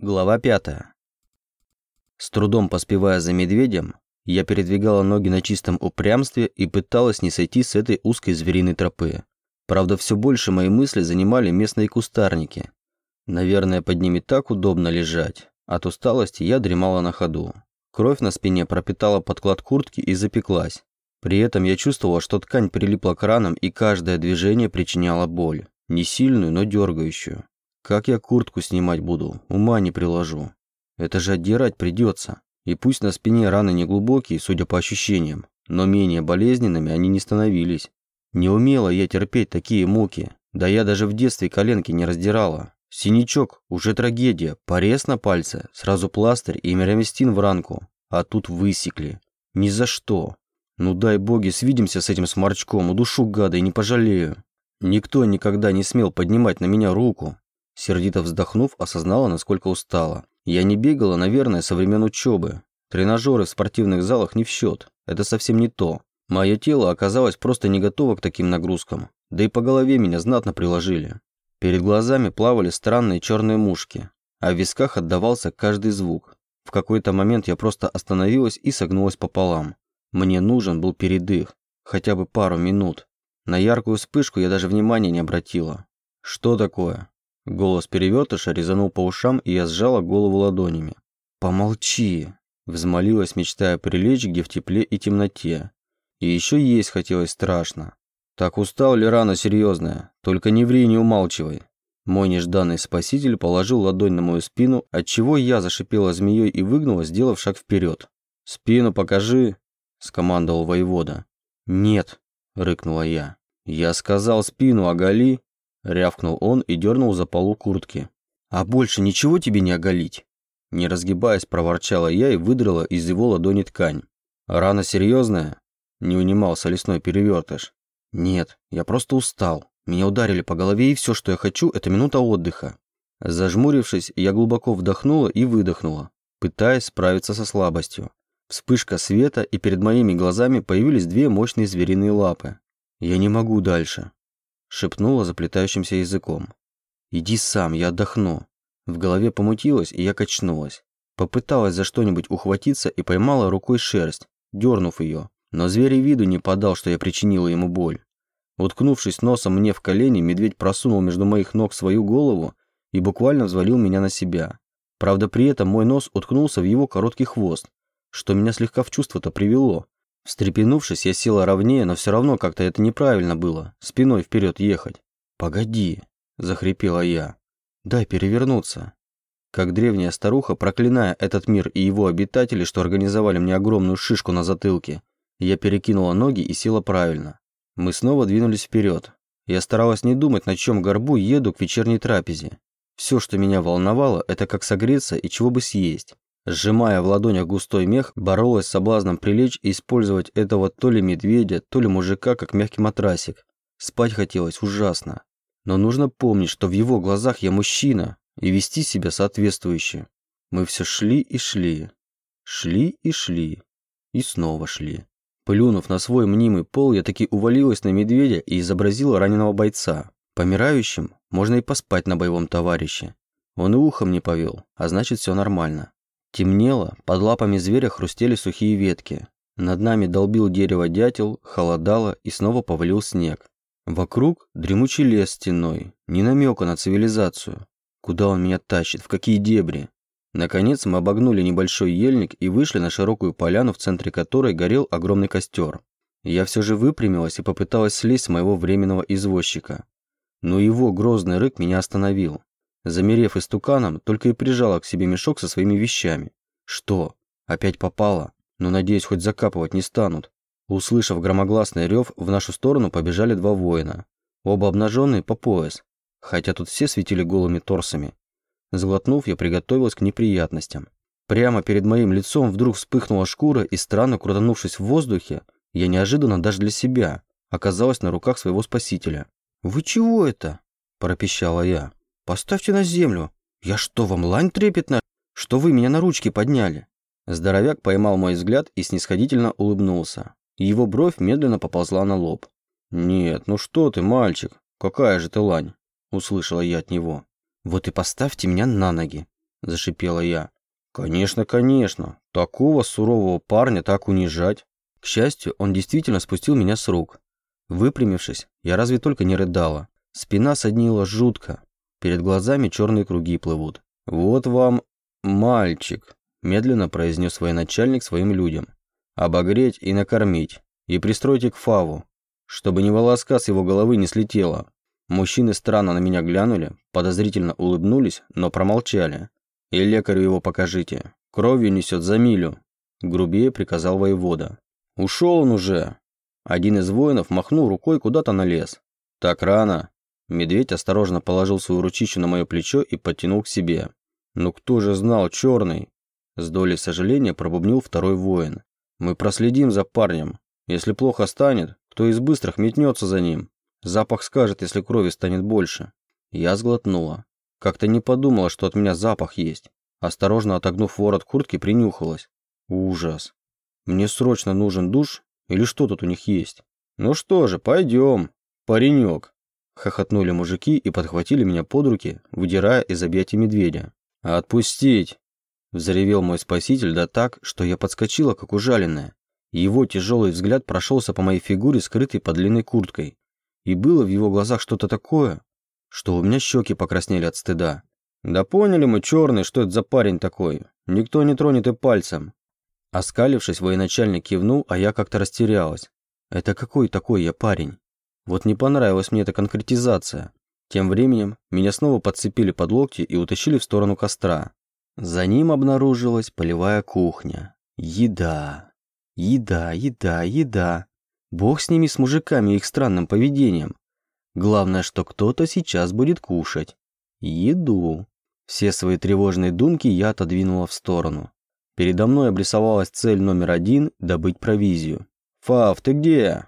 Глава пятая. С трудом поспевая за медведем, я передвигала ноги на чистом упрямстве и пыталась не сойти с этой узкой звериной тропы. Правда, все больше мои мысли занимали местные кустарники. Наверное, под ними так удобно лежать. От усталости я дремала на ходу. Кровь на спине пропитала подклад куртки и запеклась. При этом я чувствовала, что ткань прилипла к ранам и каждое движение причиняло боль. Не сильную, но дергающую. Как я куртку снимать буду, ума не приложу. Это же отдирать придется. И пусть на спине раны не глубокие, судя по ощущениям, но менее болезненными они не становились. Не умела я терпеть такие муки. Да я даже в детстве коленки не раздирала. Синячок, уже трагедия, порез на пальце, сразу пластырь и мирамистин в ранку. А тут высекли. Ни за что. Ну дай боги, свидимся с этим сморчком, удушу гада и не пожалею. Никто никогда не смел поднимать на меня руку. Сердито вздохнув, осознала, насколько устала. Я не бегала, наверное, со времен учебы. Тренажеры в спортивных залах не в счет. Это совсем не то. Мое тело оказалось просто не готово к таким нагрузкам. Да и по голове меня знатно приложили. Перед глазами плавали странные черные мушки, а в висках отдавался каждый звук. В какой-то момент я просто остановилась и согнулась пополам. Мне нужен был передых, хотя бы пару минут. На яркую вспышку я даже внимания не обратила. Что такое? Голос перевертыша резанул по ушам, и я сжала голову ладонями. «Помолчи!» Взмолилась, мечтая прилечь, где в тепле и темноте. И еще есть хотелось страшно. Так устал ли рана серьезная? Только не ври, не умалчивай. Мой нежданный спаситель положил ладонь на мою спину, отчего я зашипела змеей и выгнула, сделав шаг вперед. «Спину покажи!» – скомандовал воевода. «Нет!» – рыкнула я. «Я сказал спину оголи!» Рявкнул он и дернул за полу куртки. «А больше ничего тебе не оголить?» Не разгибаясь, проворчала я и выдрала из его ладони ткань. «Рана серьезная?» Не унимался лесной перевертыш. «Нет, я просто устал. Меня ударили по голове, и все, что я хочу, это минута отдыха». Зажмурившись, я глубоко вдохнула и выдохнула, пытаясь справиться со слабостью. Вспышка света, и перед моими глазами появились две мощные звериные лапы. Я не могу дальше шепнула заплетающимся языком. «Иди сам, я отдохну». В голове помутилось, и я качнулась. Попыталась за что-нибудь ухватиться и поймала рукой шерсть, дернув ее. Но зверь и виду не подал, что я причинила ему боль. Уткнувшись носом мне в колени, медведь просунул между моих ног свою голову и буквально взвалил меня на себя. Правда, при этом мой нос уткнулся в его короткий хвост, что меня слегка в чувство-то привело. Встрепенувшись, я села ровнее, но все равно как-то это неправильно было, спиной вперед ехать. «Погоди», – захрипела я. «Дай перевернуться». Как древняя старуха, проклиная этот мир и его обитателей, что организовали мне огромную шишку на затылке, я перекинула ноги и села правильно. Мы снова двинулись вперед. Я старалась не думать, на чем горбу еду к вечерней трапезе. Все, что меня волновало, это как согреться и чего бы съесть. Сжимая в ладонях густой мех, боролась с соблазном прилечь и использовать этого то ли медведя, то ли мужика, как мягкий матрасик. Спать хотелось ужасно. Но нужно помнить, что в его глазах я мужчина, и вести себя соответствующе. Мы все шли и шли. Шли и шли. И снова шли. Плюнув на свой мнимый пол, я таки увалилась на медведя и изобразила раненого бойца. Помирающим можно и поспать на боевом товарище. Он и ухом не повел, а значит все нормально. Темнело, под лапами зверя хрустели сухие ветки. Над нами долбил дерево дятел, холодало и снова повалил снег. Вокруг дремучий лес стеной, ни намека на цивилизацию. Куда он меня тащит, в какие дебри? Наконец мы обогнули небольшой ельник и вышли на широкую поляну, в центре которой горел огромный костер. Я все же выпрямилась и попыталась слезть с моего временного извозчика. Но его грозный рык меня остановил. Замерев истуканом, только и прижала к себе мешок со своими вещами. Что? Опять попала? Но, надеюсь, хоть закапывать не станут. Услышав громогласный рев, в нашу сторону побежали два воина. Оба обнаженные по пояс, хотя тут все светили голыми торсами. Сглотнув, я приготовилась к неприятностям. Прямо перед моим лицом вдруг вспыхнула шкура, и странно крутанувшись в воздухе, я неожиданно даже для себя оказалась на руках своего спасителя. «Вы чего это?» – пропищала я. Поставьте на землю. Я что, вам лань трепетна, что вы меня на ручки подняли?» Здоровяк поймал мой взгляд и снисходительно улыбнулся. Его бровь медленно поползла на лоб. «Нет, ну что ты, мальчик, какая же ты лань?» Услышала я от него. «Вот и поставьте меня на ноги». – зашипела я. «Конечно, конечно. Такого сурового парня так унижать». К счастью, он действительно спустил меня с рук. Выпрямившись, я разве только не рыдала. Спина соднила жутко. Перед глазами черные круги плывут. «Вот вам мальчик», – медленно произнес военачальник своим людям. «Обогреть и накормить. И пристройте к Фаву, чтобы ни волоска с его головы не слетело». Мужчины странно на меня глянули, подозрительно улыбнулись, но промолчали. «И лекарю его покажите. Кровью несет за милю», – грубее приказал воевода. «Ушел он уже!» Один из воинов махнул рукой куда-то на лес. «Так рано!» Медведь осторожно положил свою ручищу на мое плечо и подтянул к себе. «Ну кто же знал, черный?» С долей сожаления пробубнил второй воин. «Мы проследим за парнем. Если плохо станет, кто из быстрых метнется за ним. Запах скажет, если крови станет больше». Я сглотнула. Как-то не подумала, что от меня запах есть. Осторожно отогнув ворот куртки, принюхалась. Ужас. Мне срочно нужен душ или что тут у них есть? Ну что же, пойдем, паренек. Хохотнули мужики и подхватили меня под руки, выдирая из объятий медведя. «Отпустить!» Взревел мой спаситель да так, что я подскочила, как ужаленная. Его тяжелый взгляд прошелся по моей фигуре, скрытой под длинной курткой. И было в его глазах что-то такое, что у меня щеки покраснели от стыда. Да поняли мы, черный, что это за парень такой. Никто не тронет и пальцем. Оскалившись, военачальник кивнул, а я как-то растерялась. Это какой такой я парень? Вот не понравилась мне эта конкретизация. Тем временем меня снова подцепили под локти и утащили в сторону костра. За ним обнаружилась полевая кухня. Еда. Еда, еда, еда. Бог с ними, с мужиками и их странным поведением. Главное, что кто-то сейчас будет кушать. Еду. Все свои тревожные думки я отодвинула в сторону. Передо мной обрисовалась цель номер один – добыть провизию. «Фав, ты где?»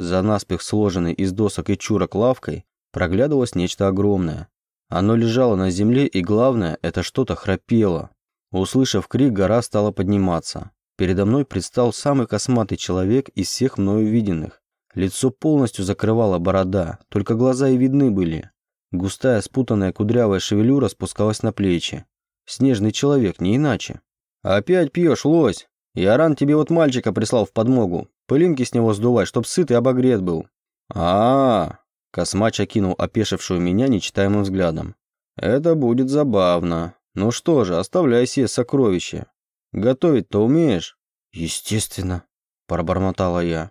За наспех сложенной из досок и чурок лавкой проглядывалось нечто огромное. Оно лежало на земле и, главное, это что-то храпело. Услышав крик, гора стала подниматься. Передо мной предстал самый косматый человек из всех мною виденных. Лицо полностью закрывала борода, только глаза и видны были. Густая, спутанная кудрявая шевелюра спускалась на плечи. Снежный человек, не иначе. «Опять пьешь, лось? Я ран тебе вот мальчика прислал в подмогу. Пылинки с него сдувай, чтоб сыт и обогрет был». А, -а, -а Космач окинул опешившую меня нечитаемым взглядом. «Это будет забавно. Ну что же, оставляй себе сокровище. Готовить-то умеешь?» «Естественно», – пробормотала я.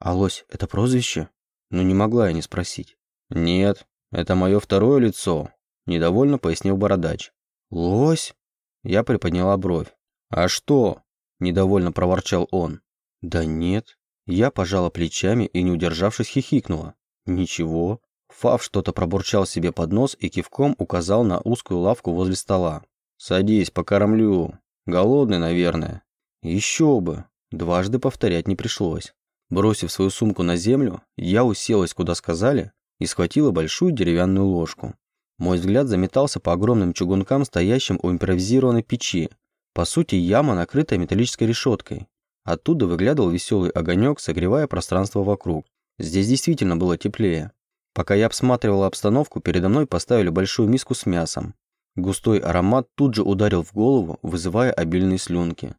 «А лось – это прозвище?» Ну не могла я не спросить. «Нет, это мое второе лицо», – недовольно пояснил бородач. «Лось?» Я приподняла бровь. «А что?» – недовольно проворчал он. «Да нет». Я пожала плечами и, не удержавшись, хихикнула. «Ничего». Фав что-то пробурчал себе под нос и кивком указал на узкую лавку возле стола. «Садись, покормлю. Голодный, наверное». «Еще бы». Дважды повторять не пришлось. Бросив свою сумку на землю, я уселась, куда сказали, и схватила большую деревянную ложку. Мой взгляд заметался по огромным чугункам, стоящим у импровизированной печи. По сути, яма, накрытая металлической решеткой. Оттуда выглядывал веселый огонек, согревая пространство вокруг. Здесь действительно было теплее. Пока я обсматривала обстановку, передо мной поставили большую миску с мясом. Густой аромат тут же ударил в голову, вызывая обильные слюнки.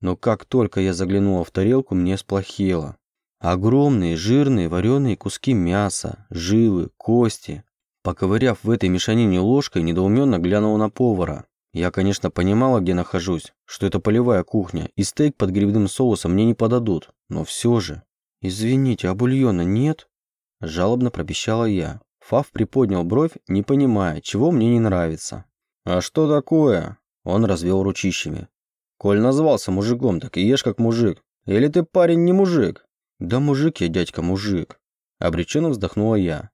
Но как только я заглянула в тарелку, мне сплохело. Огромные, жирные, вареные куски мяса, жилы, кости. Поковыряв в этой мешанине ложкой, недоуменно глянула на повара. Я, конечно, понимала, где нахожусь, что это полевая кухня, и стейк под грибным соусом мне не подадут, но все же. «Извините, а бульона нет?» Жалобно пропищала я. Фав приподнял бровь, не понимая, чего мне не нравится. «А что такое?» Он развел ручищами. «Коль назвался мужиком, так и ешь как мужик. Или ты, парень, не мужик?» «Да мужик я, дядька, мужик!» Обреченно вздохнула я.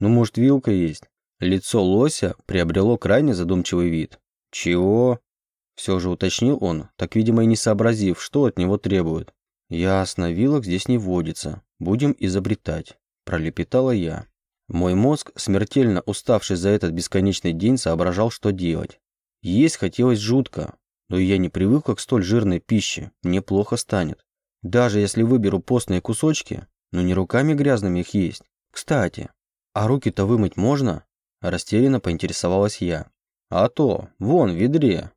«Ну, может, вилка есть?» Лицо лося приобрело крайне задумчивый вид. «Чего?» Все же уточнил он, так, видимо, и не сообразив, что от него требуют. «Ясно, вилок здесь не водится. Будем изобретать», – пролепетала я. Мой мозг, смертельно уставший за этот бесконечный день, соображал, что делать. Есть хотелось жутко, но я не привыкла к столь жирной пище, мне плохо станет. Даже если выберу постные кусочки, но не руками грязными их есть. Кстати, а руки-то вымыть можно? Растерянно поинтересовалась я. А то, вон, в ведре.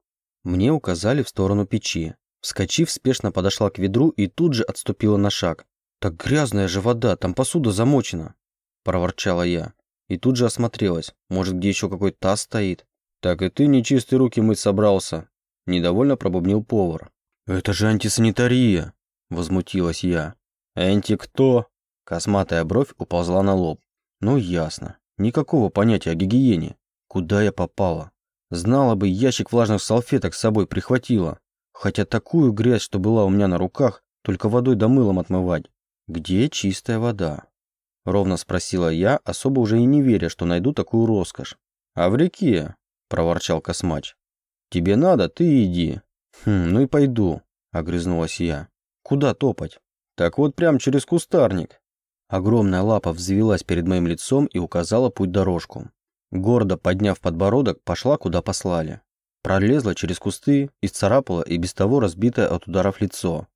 Мне указали в сторону печи. Вскочив, спешно подошла к ведру и тут же отступила на шаг. «Так грязная же вода, там посуда замочена!» Проворчала я. И тут же осмотрелась. Может, где еще какой таз стоит? «Так и ты нечистые руки мыть собрался!» Недовольно пробубнил повар. «Это же антисанитария!» Возмутилась я. «Энти кто?» Косматая бровь уползла на лоб. «Ну ясно. Никакого понятия о гигиене. Куда я попала? Знала бы, ящик влажных салфеток с собой прихватила. Хотя такую грязь, что была у меня на руках, только водой да мылом отмывать. Где чистая вода? Ровно спросила я, особо уже и не веря, что найду такую роскошь. А в реке, проворчал Космач. Тебе надо, ты иди. Хм, ну и пойду, огрызнулась я. Куда топать? Так вот прям через кустарник. Огромная лапа взвелась перед моим лицом и указала путь-дорожку. Гордо подняв подбородок, пошла, куда послали. Пролезла через кусты, исцарапала и без того разбитое от ударов лицо.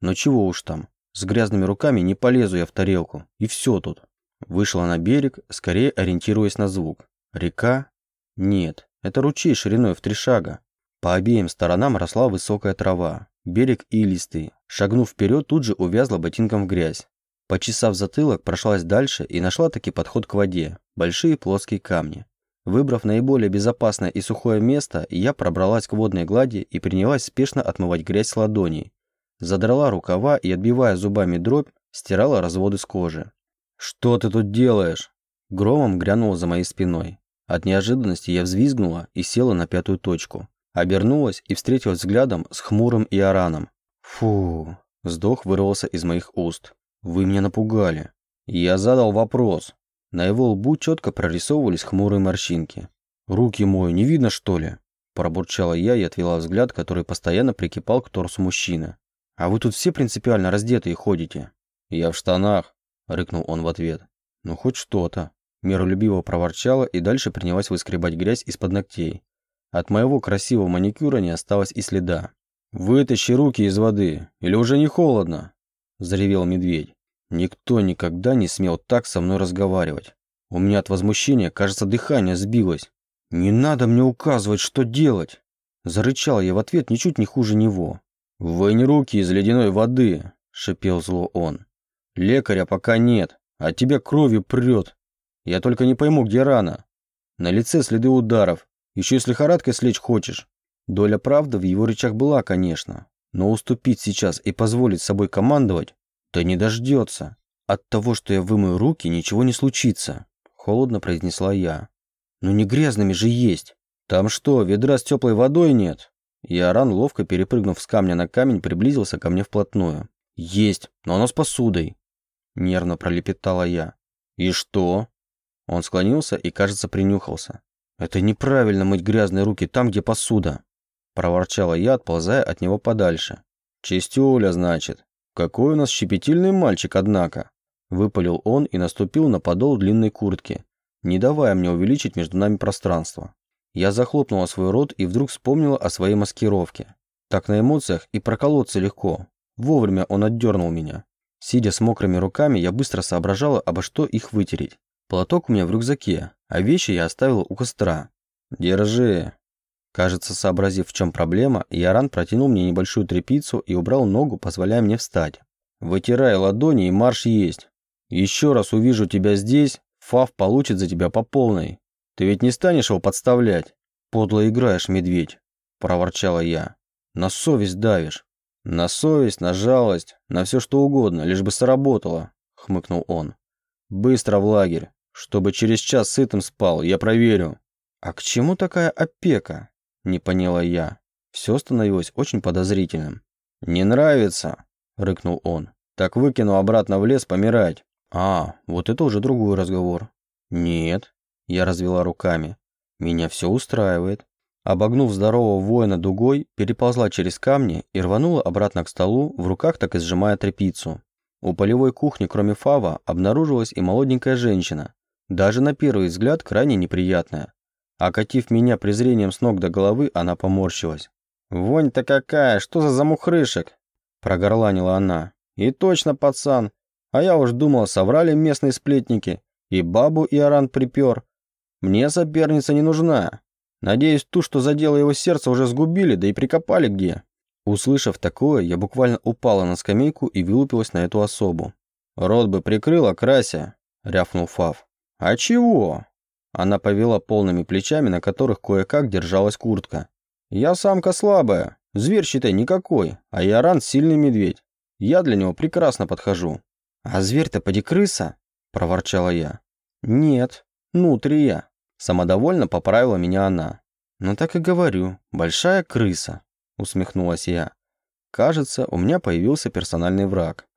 Но чего уж там, с грязными руками не полезу я в тарелку, и все тут. Вышла на берег, скорее ориентируясь на звук. Река? Нет, это ручей шириной в три шага. По обеим сторонам росла высокая трава. Берег илистый. Шагнув вперед, тут же увязла ботинком в грязь. Почесав затылок, прошлась дальше и нашла таки подход к воде. Большие плоские камни. Выбрав наиболее безопасное и сухое место, я пробралась к водной глади и принялась спешно отмывать грязь с ладоней. Задрала рукава и, отбивая зубами дробь, стирала разводы с кожи. «Что ты тут делаешь?» Громом грянул за моей спиной. От неожиданности я взвизгнула и села на пятую точку. Обернулась и встретилась взглядом с хмурым Иораном. «Фу!» Вздох вырвался из моих уст. «Вы меня напугали». Я задал вопрос. На его лбу четко прорисовывались хмурые морщинки. «Руки мою не видно, что ли?» Пробурчала я и отвела взгляд, который постоянно прикипал к торсу мужчины. «А вы тут все принципиально раздетые ходите?» «Я в штанах», — рыкнул он в ответ. «Ну, хоть что-то». Миролюбиво проворчала и дальше принялась выскребать грязь из-под ногтей. От моего красивого маникюра не осталось и следа. «Вытащи руки из воды, или уже не холодно?» – заревел медведь. Никто никогда не смел так со мной разговаривать. У меня от возмущения, кажется, дыхание сбилось. «Не надо мне указывать, что делать!» Зарычал я в ответ ничуть не хуже него. «Вынь руки из ледяной воды!» – шипел зло он. «Лекаря пока нет, а тебя кровью прет. Я только не пойму, где рана. На лице следы ударов. Еще и с лихорадкой слечь хочешь». Доля правды в его речах была, конечно. Но уступить сейчас и позволить собой командовать «Да не дождется. От того, что я вымою руки, ничего не случится», – холодно произнесла я. «Ну не грязными же есть. Там что, ведра с теплой водой нет?» Яран, ловко перепрыгнув с камня на камень, приблизился ко мне вплотную. «Есть, но оно с посудой», – нервно пролепетала я. «И что?» Он склонился и, кажется, принюхался. «Это неправильно мыть грязные руки там, где посуда», – проворчала я, отползая от него подальше. «Чистюля, значит», «Какой у нас щепетильный мальчик, однако!» Выпалил он и наступил на подол длинной куртки, не давая мне увеличить между нами пространство. Я захлопнула свой рот и вдруг вспомнила о своей маскировке. Так на эмоциях и проколоться легко. Вовремя он отдернул меня. Сидя с мокрыми руками, я быстро соображала, обо что их вытереть. Платок у меня в рюкзаке, а вещи я оставила у костра. «Держи», Кажется, сообразив, в чем проблема, Яран протянул мне небольшую тряпицу и убрал ногу, позволяя мне встать. «Вытирай ладони и марш есть. Еще раз увижу тебя здесь, Фав получит за тебя по полной. Ты ведь не станешь его подставлять?» «Подло играешь, медведь», – проворчала я. «На совесть давишь». «На совесть, на жалость, на все что угодно, лишь бы сработало», – хмыкнул он. «Быстро в лагерь, чтобы через час сытым спал, я проверю». «А к чему такая опека?» Не поняла я. Все становилось очень подозрительным. «Не нравится?» – рыкнул он. «Так выкину обратно в лес помирать». «А, вот это уже другой разговор». «Нет», – я развела руками. «Меня все устраивает». Обогнув здорового воина дугой, переползла через камни и рванула обратно к столу, в руках так и сжимая тряпицу. У полевой кухни, кроме Фава, обнаружилась и молоденькая женщина. Даже на первый взгляд крайне неприятная. Окатив меня презрением с ног до головы, она поморщилась. «Вонь-то какая! Что за замухрышек?» Прогорланила она. «И точно, пацан! А я уж думал, соврали местные сплетники. И бабу Иоран припер. Мне соперница не нужна. Надеюсь, ту, что задела его сердце, уже сгубили, да и прикопали где. Услышав такое, я буквально упала на скамейку и вылупилась на эту особу. «Рот бы прикрыла, Крася!» – рявкнул Фав. «А чего?» Она повела полными плечами, на которых кое-как держалась куртка. «Я самка слабая, зверь, считай, никакой, а Яран сильный медведь. Я для него прекрасно подхожу». «А зверь-то поди крыса?» – проворчала я. «Нет, нутрия», – самодовольно поправила меня она. «Ну так и говорю, большая крыса», – усмехнулась я. «Кажется, у меня появился персональный враг».